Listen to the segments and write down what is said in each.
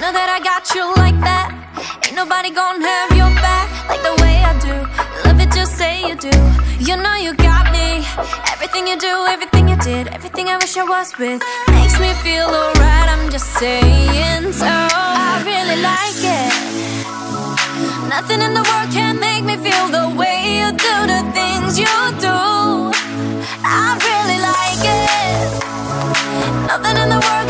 know that I got you like that. Ain't nobody gonna have your back like the way I do. Love it, just say you do. You know you got me. Everything you do, everything you did, everything I wish I was with makes me feel alright. I'm just saying so. I really like it. Nothing in the world can make me feel the way you do the things you do. I really like it. Nothing in the world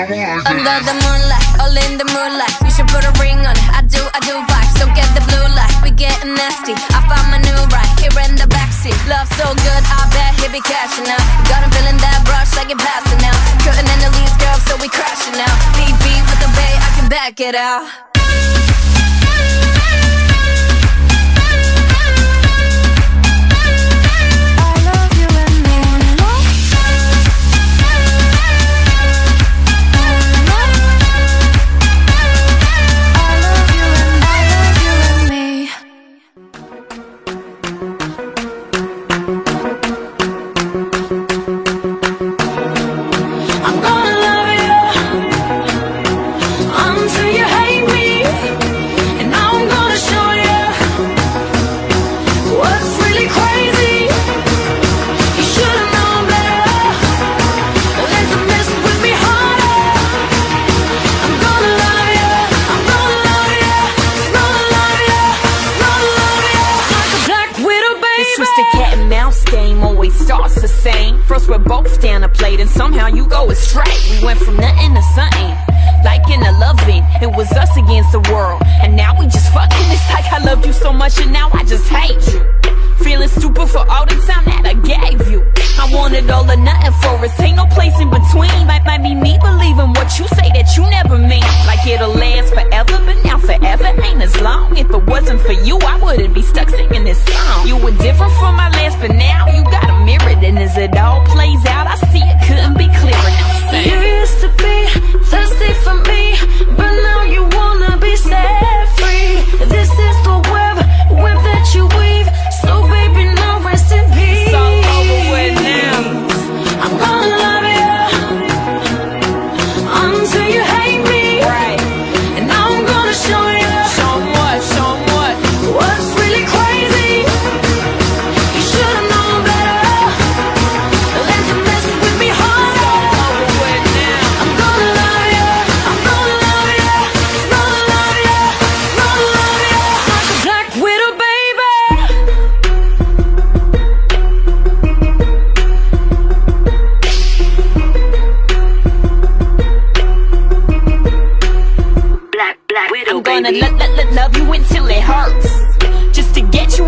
Under the moonlight, all in the moonlight. You should put a ring on it. I do, I do vibes. Don't get the blue light. We getting nasty. I found my new right here in the backseat. Love so good, I bet he be cashing out. Got him feeling that rush like you're passing out. Couldn't in the leaves, girl, so we crashing out. Beat with the bay, I can back it out. First we're both down a plate and somehow you go astray. We went from nothing to something, like in a loving. It was us against the world, and now like I loved you so much and now I just hate you. Feeling stupid for all the time that I gave you. I wanted all or nothing for us, ain't no place in between. Might, might be me believing what you say that you never mean. Like it'll last forever, but now forever ain't as long. If it wasn't for you, I wouldn't be stuck singing this song. You were different from my last, but now you got a mirror. And as it all plays out, I see it couldn't be clearer. Now. You used to be thirsty for me, but now you wanna be set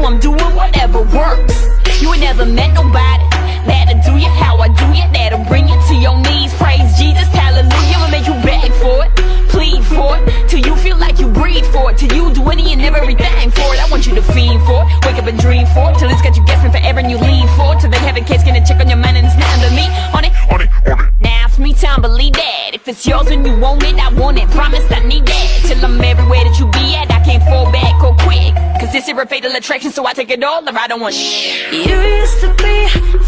I'm doing whatever works. You ain't never met nobody that'll do you how I do you. That'll bring you to your knees. Praise Jesus, hallelujah. Will make you beg for it, plead for it. Till you feel like you breathe for it. Till you do any and everything for it. I want you to fiend for it. Wake up and dream for it. Till it's got you guessing forever and you leave for it. Till they have a case gonna check on your mind and it's not but me. On it, on it, on it. Now it's me time, believe that. If it's yours and you want it, I want it. Promise I need that. Till I'm everywhere that you be at I can't fall back or quick Cause this is a fatal attraction So I take it all or I don't want shit. You used to be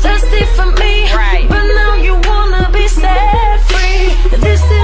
thirsty for me. Right. But now you wanna be set free. This is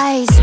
Eyes,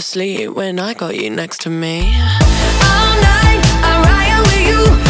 to sleep when I got you next to me. All night, I'm riding with you.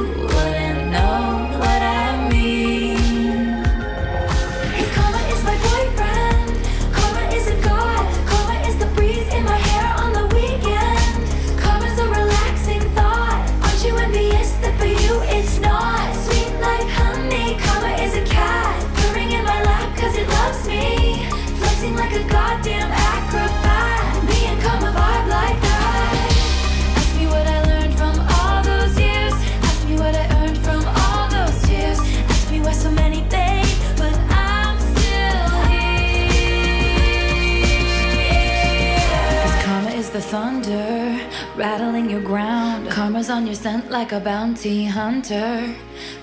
acrobat. Me and vibe like that Ask me what I learned from all those years. Ask me what I earned from all those tears. Ask me why so many things But I'm still karma is the thunder Rattling your ground. Karma's on your scent like a bounty hunter.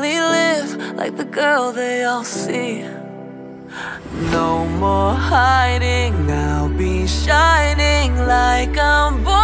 Finally live like the girl they all see. No more hiding, I'll be shining like I'm born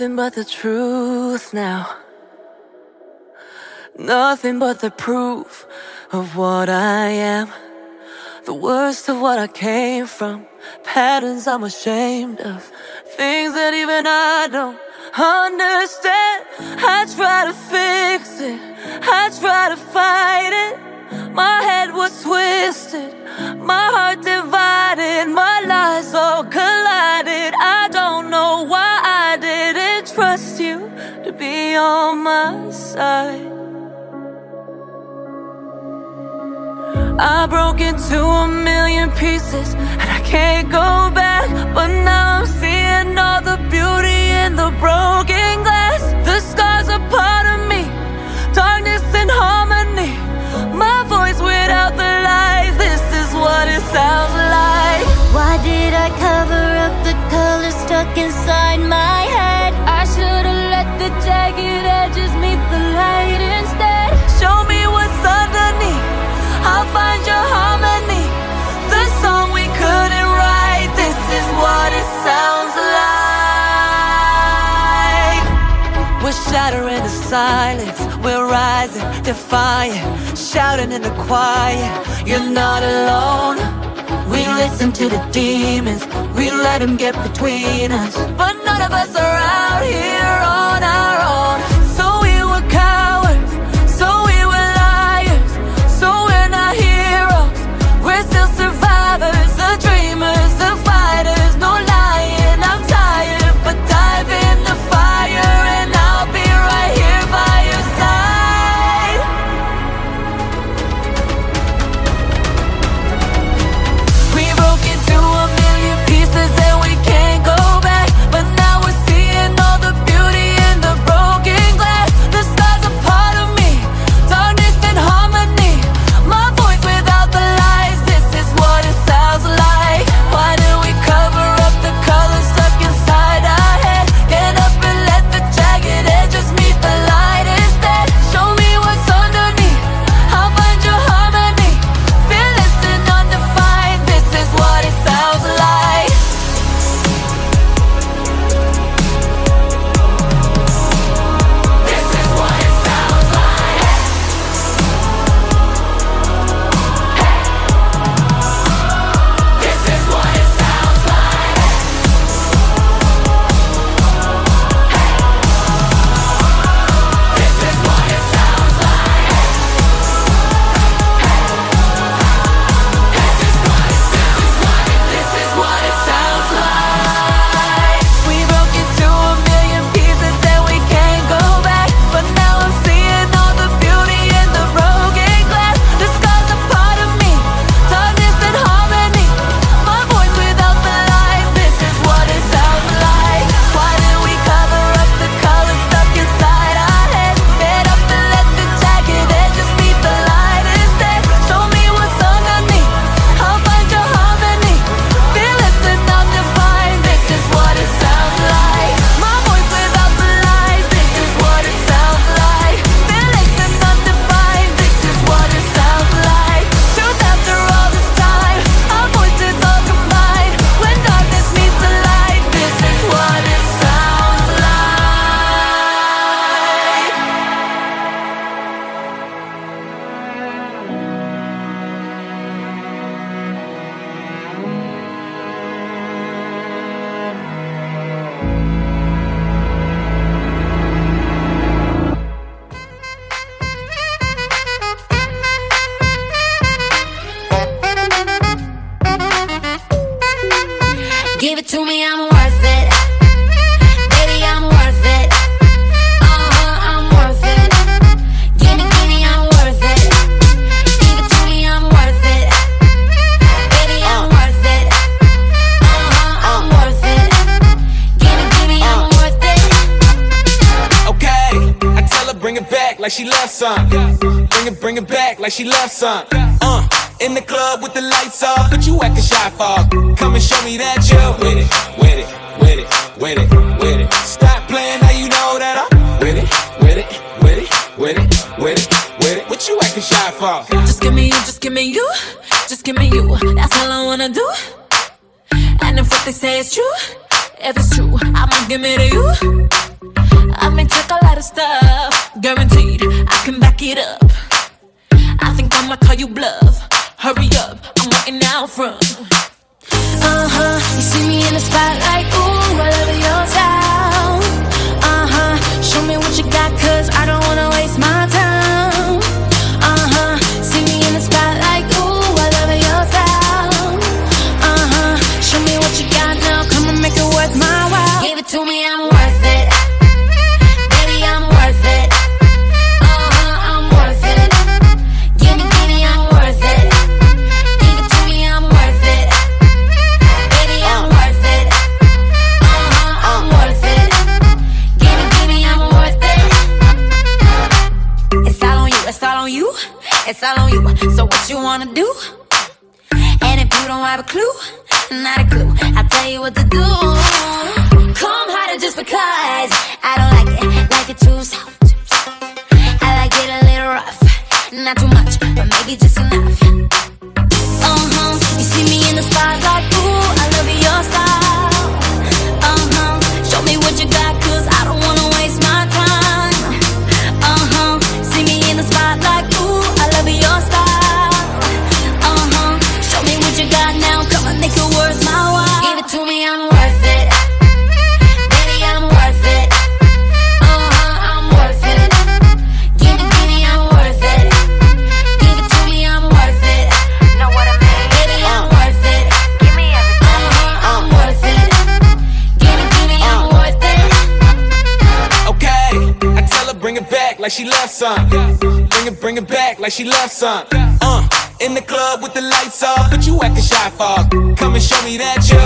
Nothing but the truth now. Nothing but the proof of what I am. The worst of what I came from. Patterns I'm ashamed of. Things that even I don't understand. I try to fix it. I try to fight it. My head was twisted. My heart divided. My lies all collided. I don't know why on my side. I broke into a million pieces and I can't go back. But now I'm seeing all the beauty in the broken glass. The scars are part of me, darkness and harmony. My voice without the lies. This is what it sounds like. Why did I cover up the color stuck inside my head? Edges meet the light instead. Show me what's underneath. I'll find your harmony. The song we couldn't write. This is what it sounds like. We're shattering the silence. We're rising, defiant, shouting in the quiet. You're not alone. We listen to the demons. We let them get between us. But none of us are out here on our own. sun. back like she loves some. Uh, in the club with the lights off, but you acting shy Fuck, Come and show me that you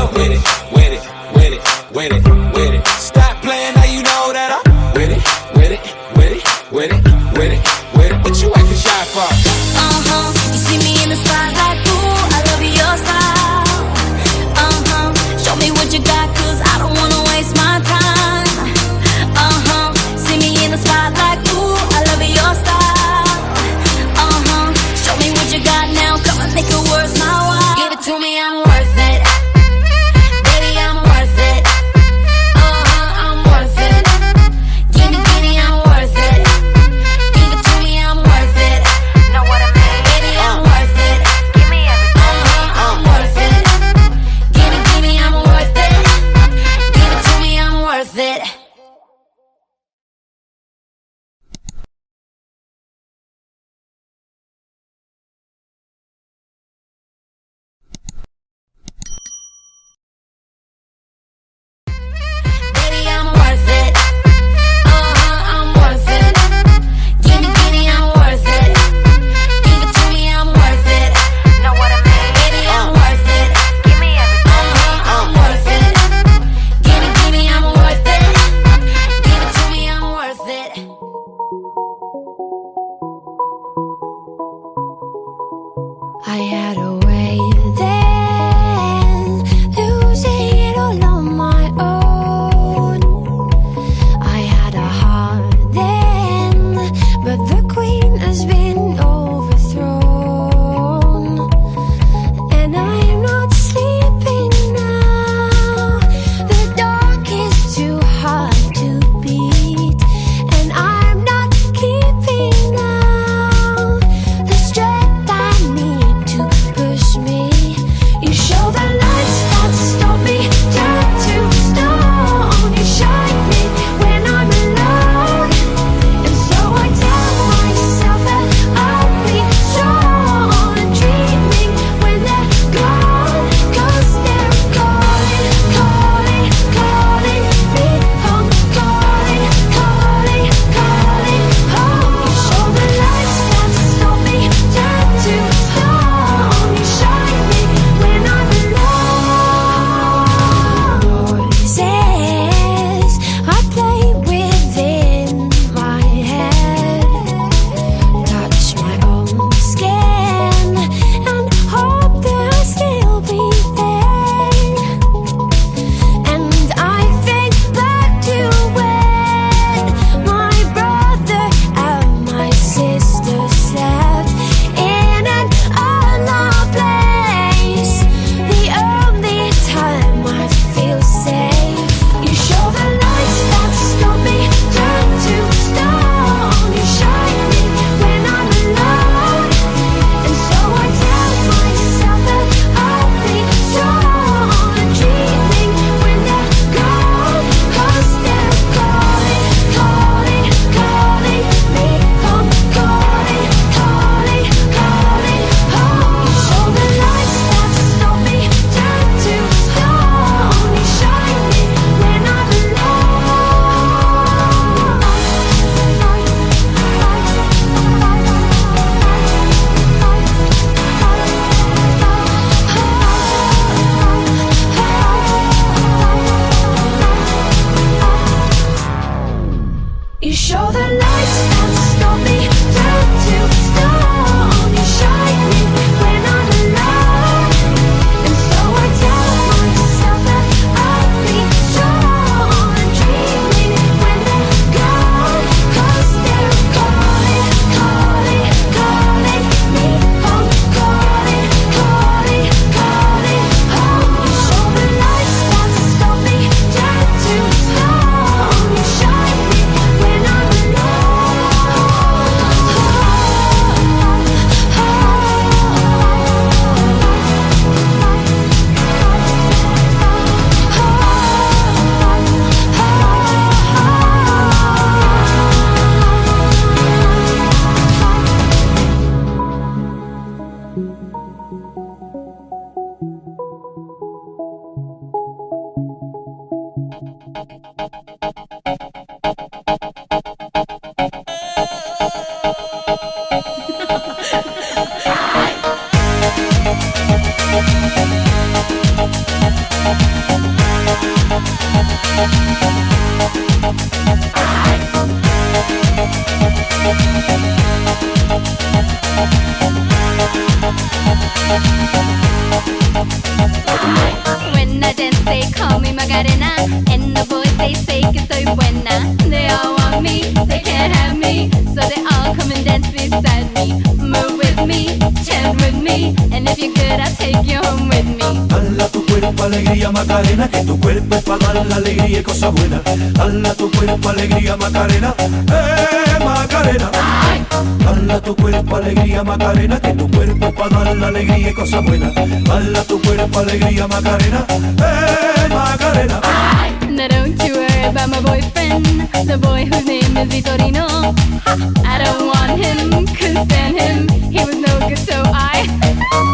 cuerpo alegría Macarena, que tu cuerpo dar la alegría y tu cuerpo alegría Macarena, eh Macarena. Tu cuerpo alegría Macarena, que tu cuerpo dar la alegría y tu cuerpo alegría Macarena, eh Macarena. Now don't you worry about my boyfriend, the boy whose name is Vitorino. I don't want him, couldn't stand him. He was no good, so I.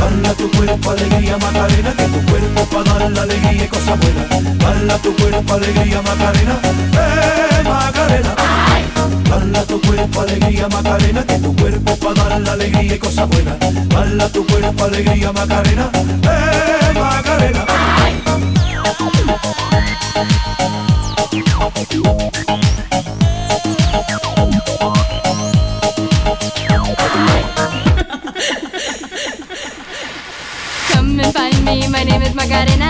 Dala tu cuerpo alegría Macarena, que tu cuerpo para dar la alegría y cosas buenas. Tu cuerpo alegría Macarena, eh Macarena. Dala tu cuerpo alegría Macarena, que tu cuerpo para dar la alegría y cosas buenas. Dala tu cuerpo alegría Macarena, eh Macarena. Come and find me, my name is Macarena.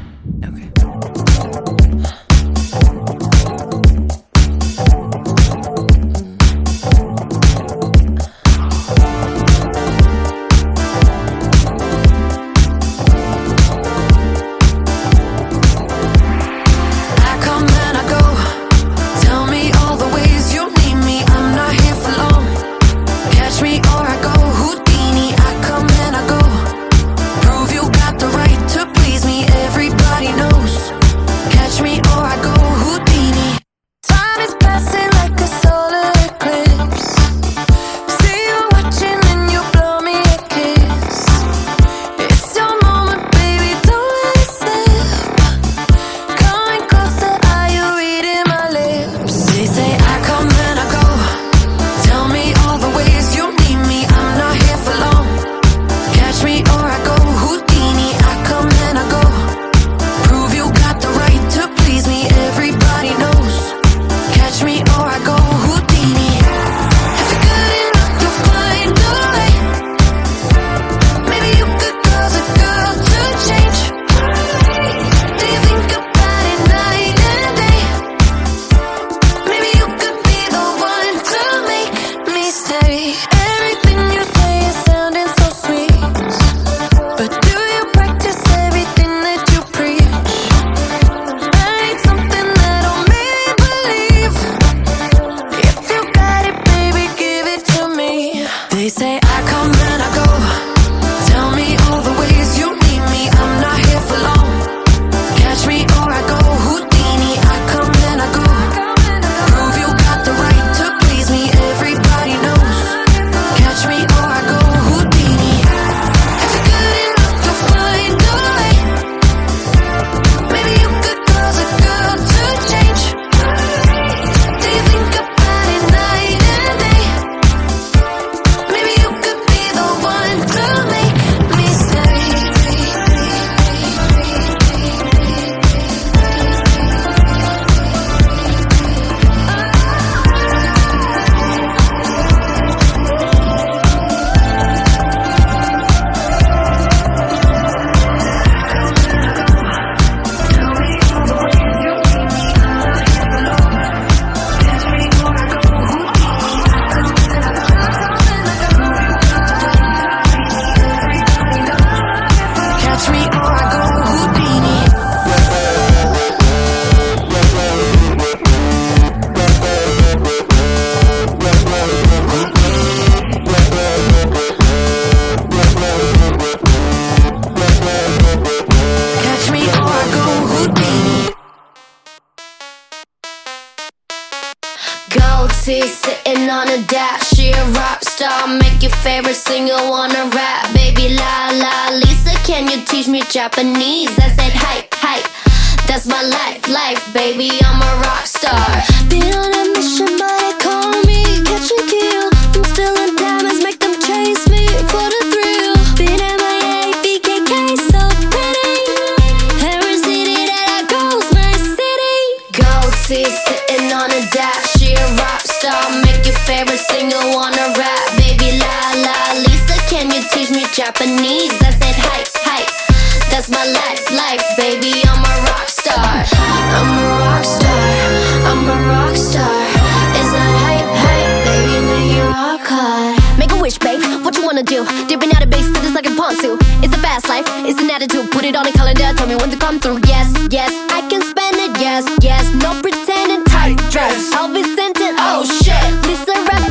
Dipping out of base to like a pond too. It's a fast life, it's an attitude. Put it on the calendar, tell me when to come through. Yes, yes, I can spend it. Yes, yes, no pretending. Tight dress, I'll sent it. Oh shit, Lisa rap.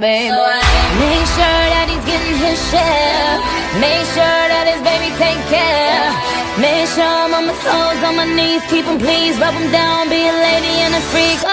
Make sure that he's getting his share. Make sure that his baby take care. Make sure I'm on my toes, on my knees, keep him please, rub him down, be a lady and a freak.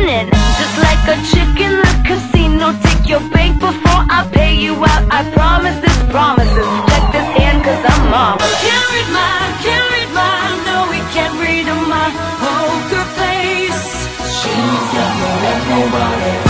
running Just like a chick in the casino. Take your bank before I pay you out. I promise this promises. Check this hand cause I'm marvelous Can't read my, can't read my, No, we can't read my poker face. She's got more than nobody.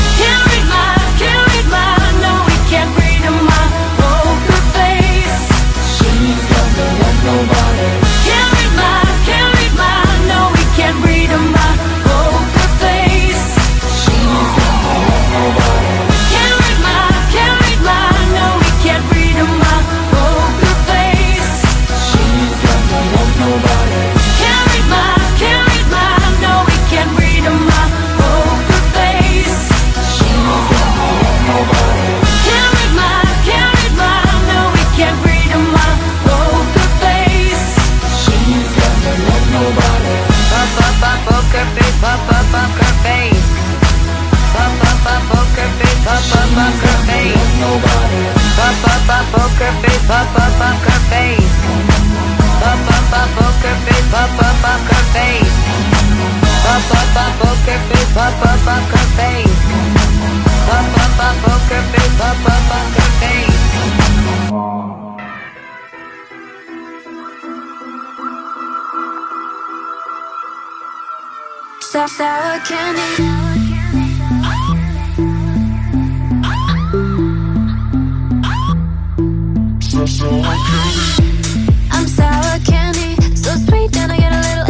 poker face. Poker face. Poker face. Poker face. Poker face. Poker face. Poker face. Sour candy. sour candy. I'm sour candy, so sweet and I get a little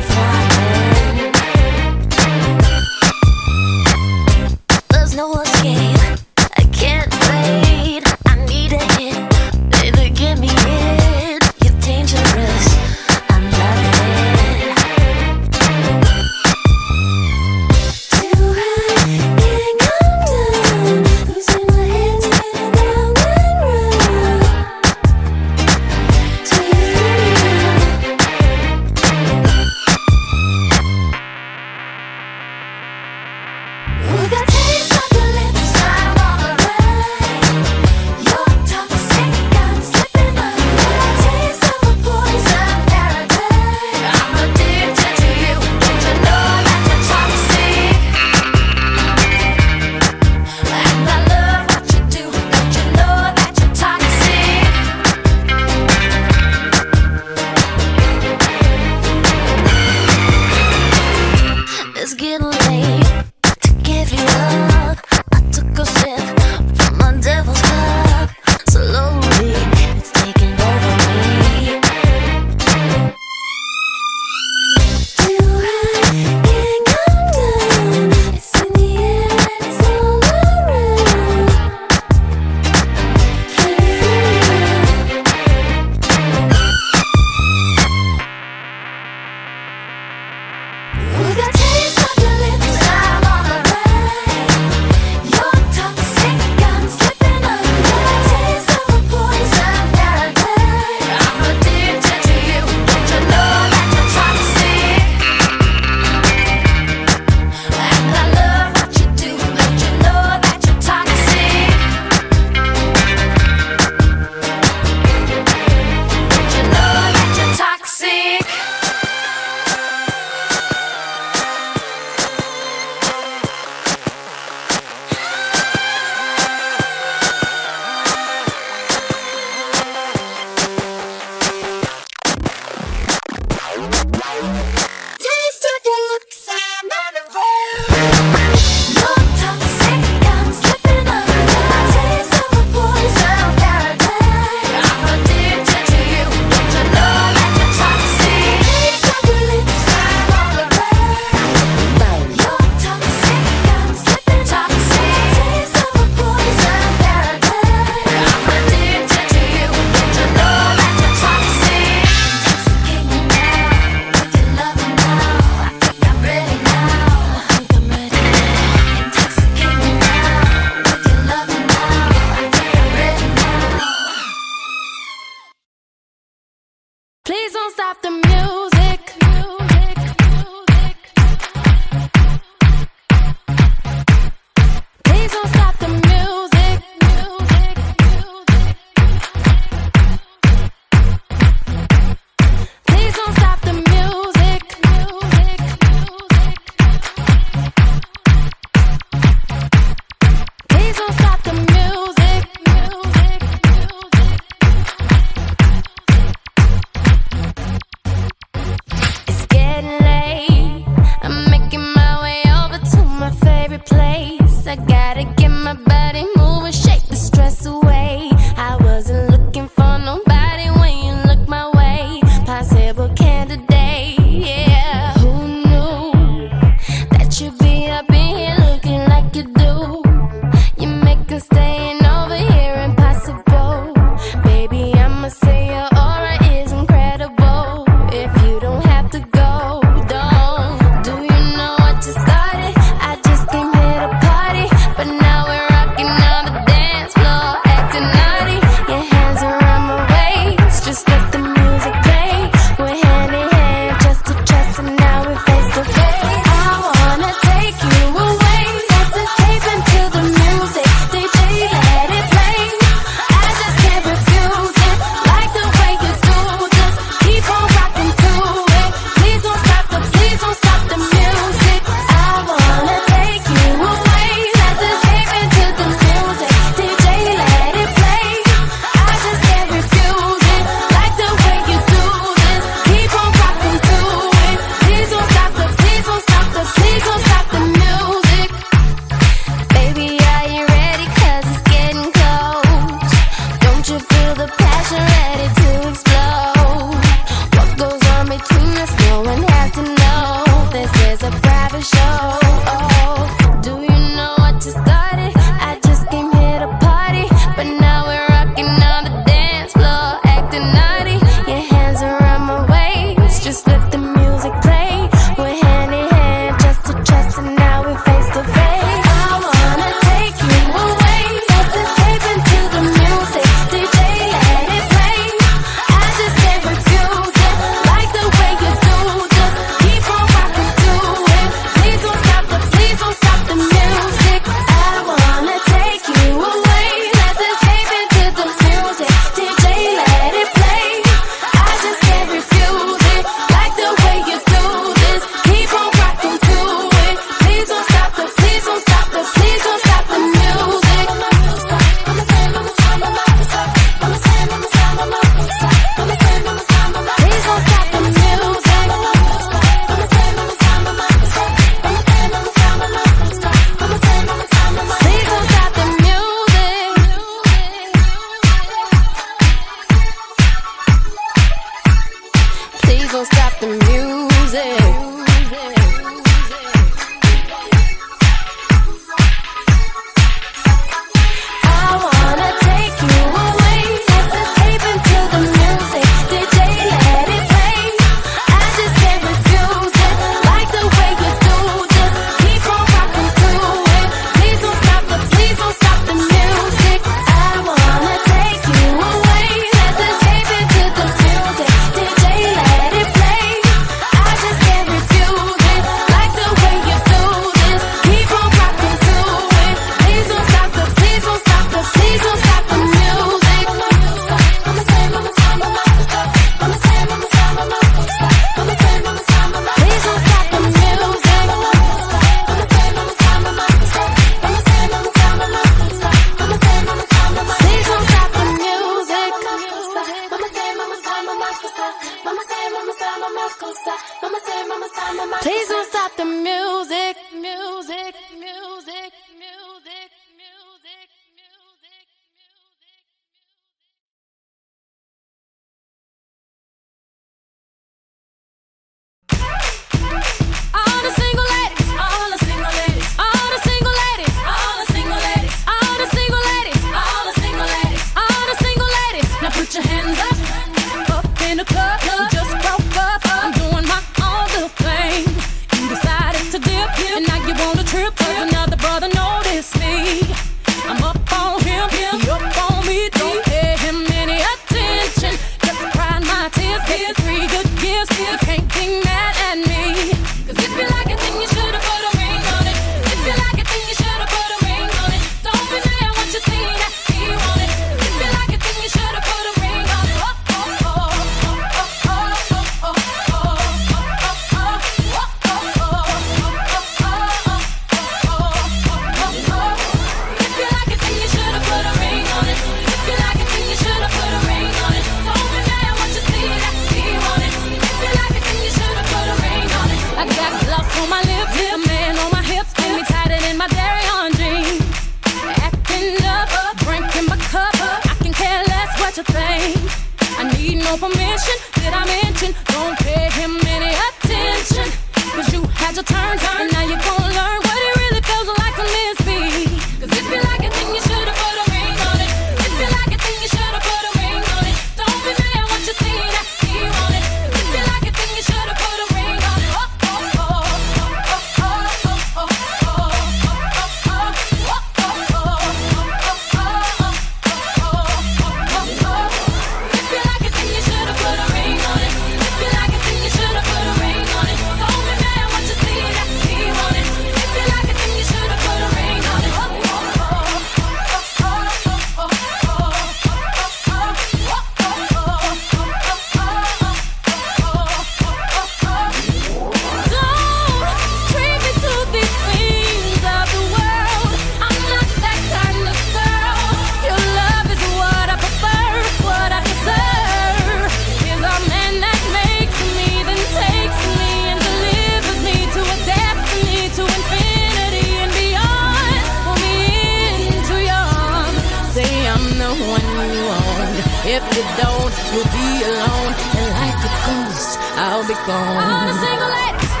be alone, and like a ghost, I'll be gone. I'm single X.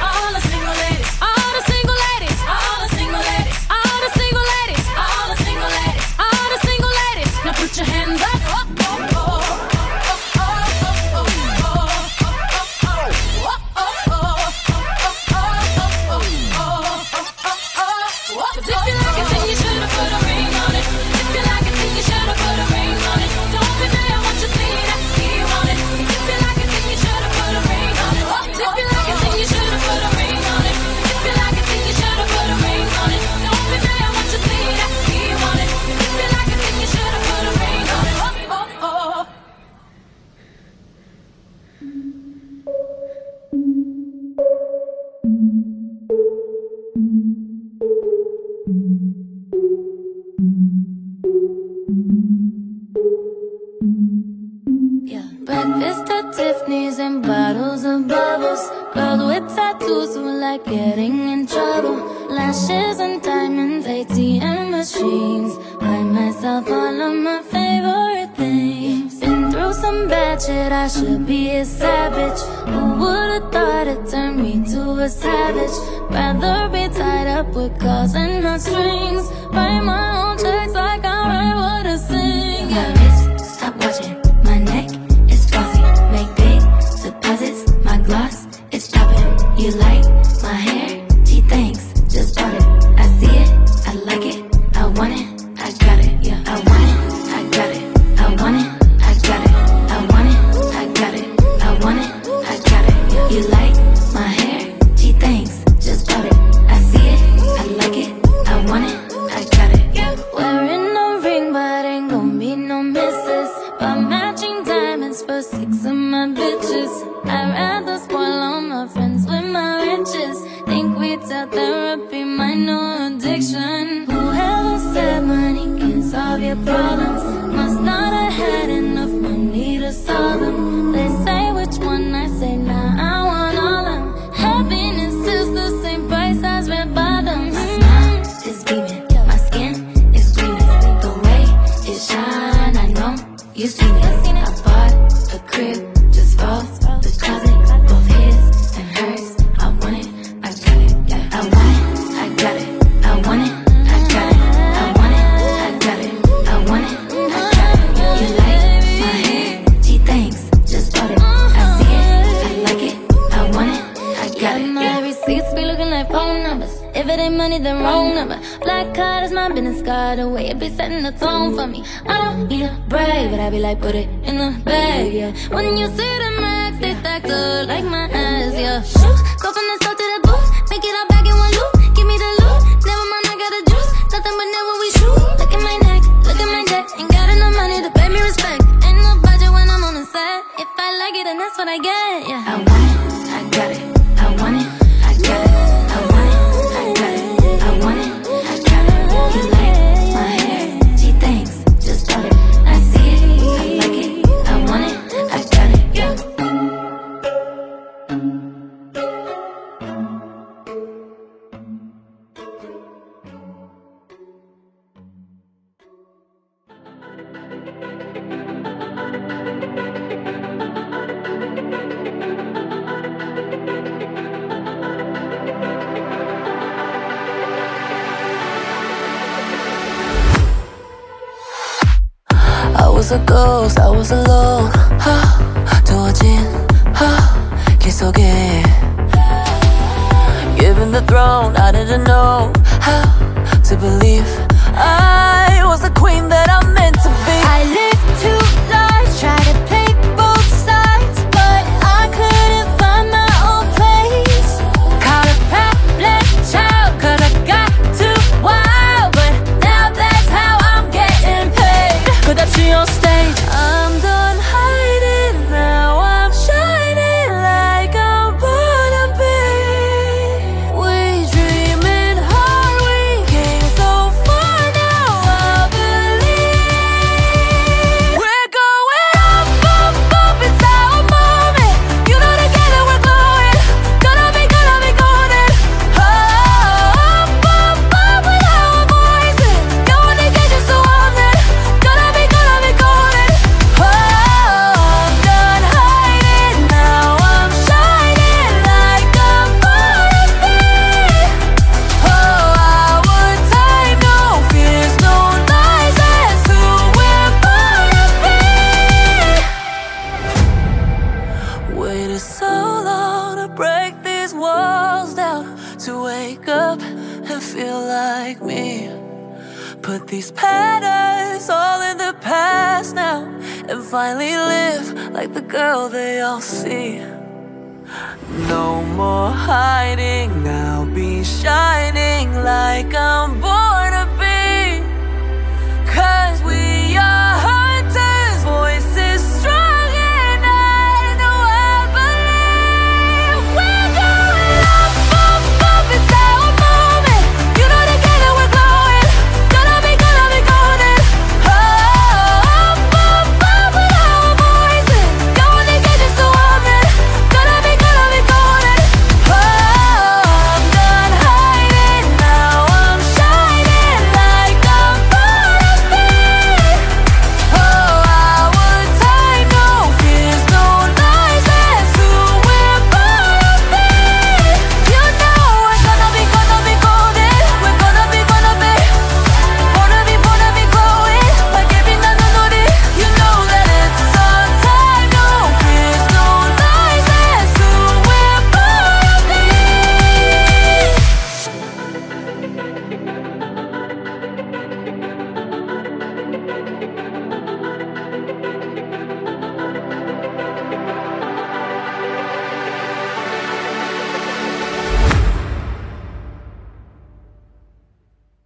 getting in trouble. Lashes and diamonds, ATM machines. Buy myself all of my favorite things. Been through some bad shit, I should be a savage.